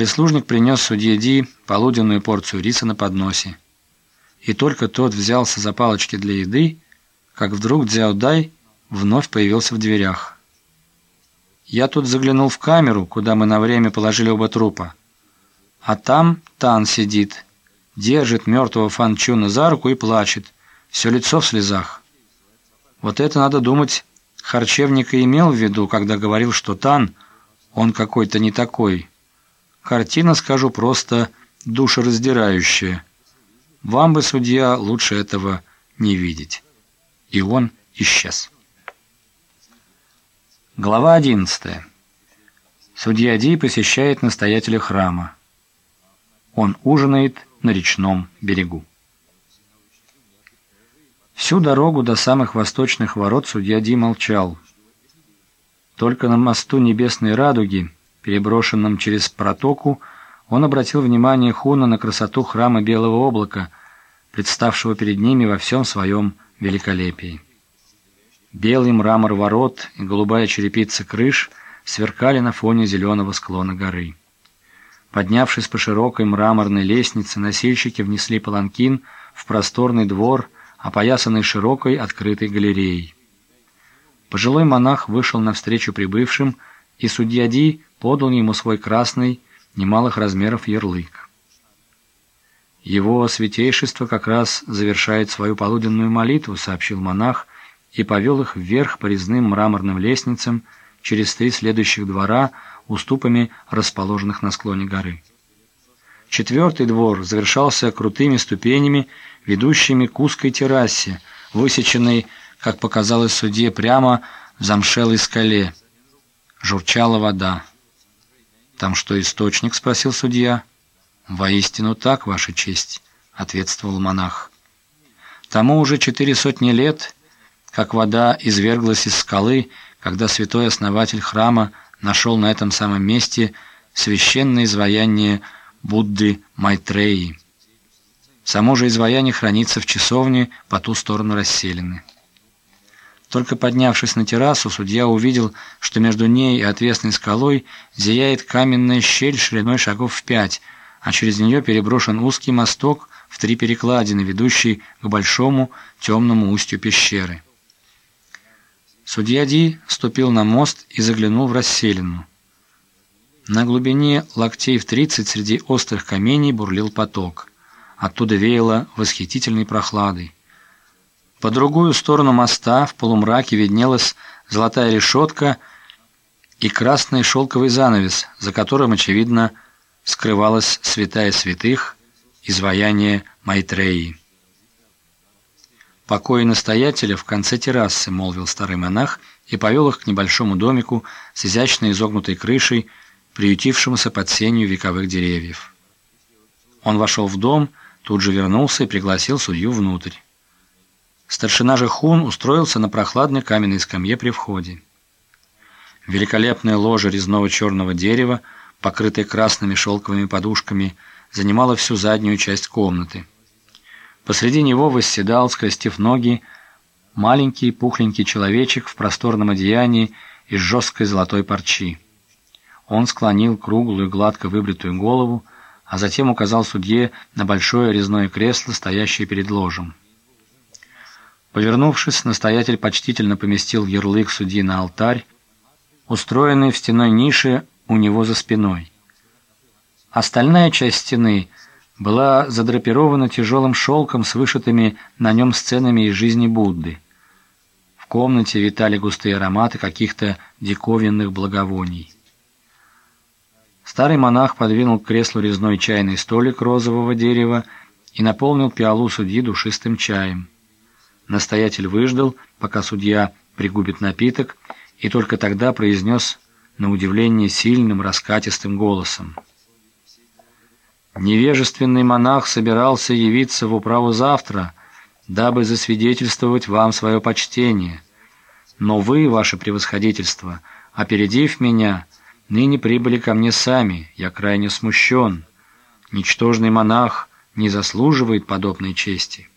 Прислужник принес судье Ди полуденную порцию риса на подносе. И только тот взялся за палочки для еды, как вдруг Дзяо Дай вновь появился в дверях. Я тут заглянул в камеру, куда мы на время положили оба трупа. А там Тан сидит, держит мертвого Фан Чуна за руку и плачет, все лицо в слезах. Вот это, надо думать, харчевник и имел в виду, когда говорил, что Тан, он какой-то не такой. Картина, скажу просто, душераздирающая. Вам бы, судья, лучше этого не видеть. И он исчез. Глава 11. Судья Ди посещает настоятеля храма. Он ужинает на речном берегу. Всю дорогу до самых восточных ворот судья Ди молчал. Только на мосту Небесной Радуги, переброшенном через протоку, он обратил внимание Хуна на красоту храма Белого облака, представшего перед ними во всем своем великолепии. Белый мрамор ворот и голубая черепица крыш сверкали на фоне зеленого склона горы. Поднявшись по широкой мраморной лестнице, носильщики внесли паланкин в просторный двор, опоясанный широкой открытой галереей. Пожилой монах вышел навстречу прибывшим, и судья Ди подал ему свой красный, немалых размеров ярлык. «Его святейшество как раз завершает свою полуденную молитву», — сообщил монах, и повел их вверх по резным мраморным лестницам через три следующих двора, уступами расположенных на склоне горы. Четвертый двор завершался крутыми ступенями, ведущими к узкой террасе, высеченной, как показалось судье, прямо в замшелой скале. Журчала вода. «Там что, источник?» — спросил судья. «Воистину так, Ваша честь», — ответствовал монах. «Тому уже четыре сотни лет...» как вода изверглась из скалы, когда святой основатель храма нашел на этом самом месте священное изваяние Будды Майтреи. Само же изваяние хранится в часовне по ту сторону расселены. Только поднявшись на террасу, судья увидел, что между ней и отвесной скалой зияет каменная щель шириной шагов в пять, а через нее переброшен узкий мосток в три перекладины, ведущий к большому темному устью пещеры. Судья Ди ступил на мост и заглянул в расселину. На глубине локтей в тридцать среди острых камней бурлил поток. Оттуда веяло восхитительной прохладой. По другую сторону моста в полумраке виднелась золотая решетка и красный шелковый занавес, за которым, очевидно, скрывалась святая святых, изваяние Майтреи. «Покои настоятеля в конце террасы», — молвил старый монах и повел их к небольшому домику с изящной изогнутой крышей, приютившемуся под сенью вековых деревьев. Он вошел в дом, тут же вернулся и пригласил судью внутрь. Старшина же Хун устроился на прохладной каменной скамье при входе. Великолепное ложе резного черного дерева, покрытое красными шелковыми подушками, занимало всю заднюю часть комнаты. Посреди него восседал, скрестив ноги, маленький пухленький человечек в просторном одеянии из жесткой золотой парчи. Он склонил круглую, гладко выбритую голову, а затем указал судье на большое резное кресло, стоящее перед ложем. Повернувшись, настоятель почтительно поместил ярлык судьи на алтарь, устроенный в стеной нише у него за спиной. Остальная часть стены — была задрапирована тяжелым шелком с вышитыми на нем сценами из жизни Будды. В комнате витали густые ароматы каких-то диковинных благовоний. Старый монах подвинул к креслу резной чайный столик розового дерева и наполнил пиалу судьи душистым чаем. Настоятель выждал, пока судья пригубит напиток, и только тогда произнес на удивление сильным раскатистым голосом. Невежественный монах собирался явиться в управу завтра, дабы засвидетельствовать вам свое почтение. Но вы, ваше превосходительство, опередив меня, ныне прибыли ко мне сами, я крайне смущен. Ничтожный монах не заслуживает подобной чести».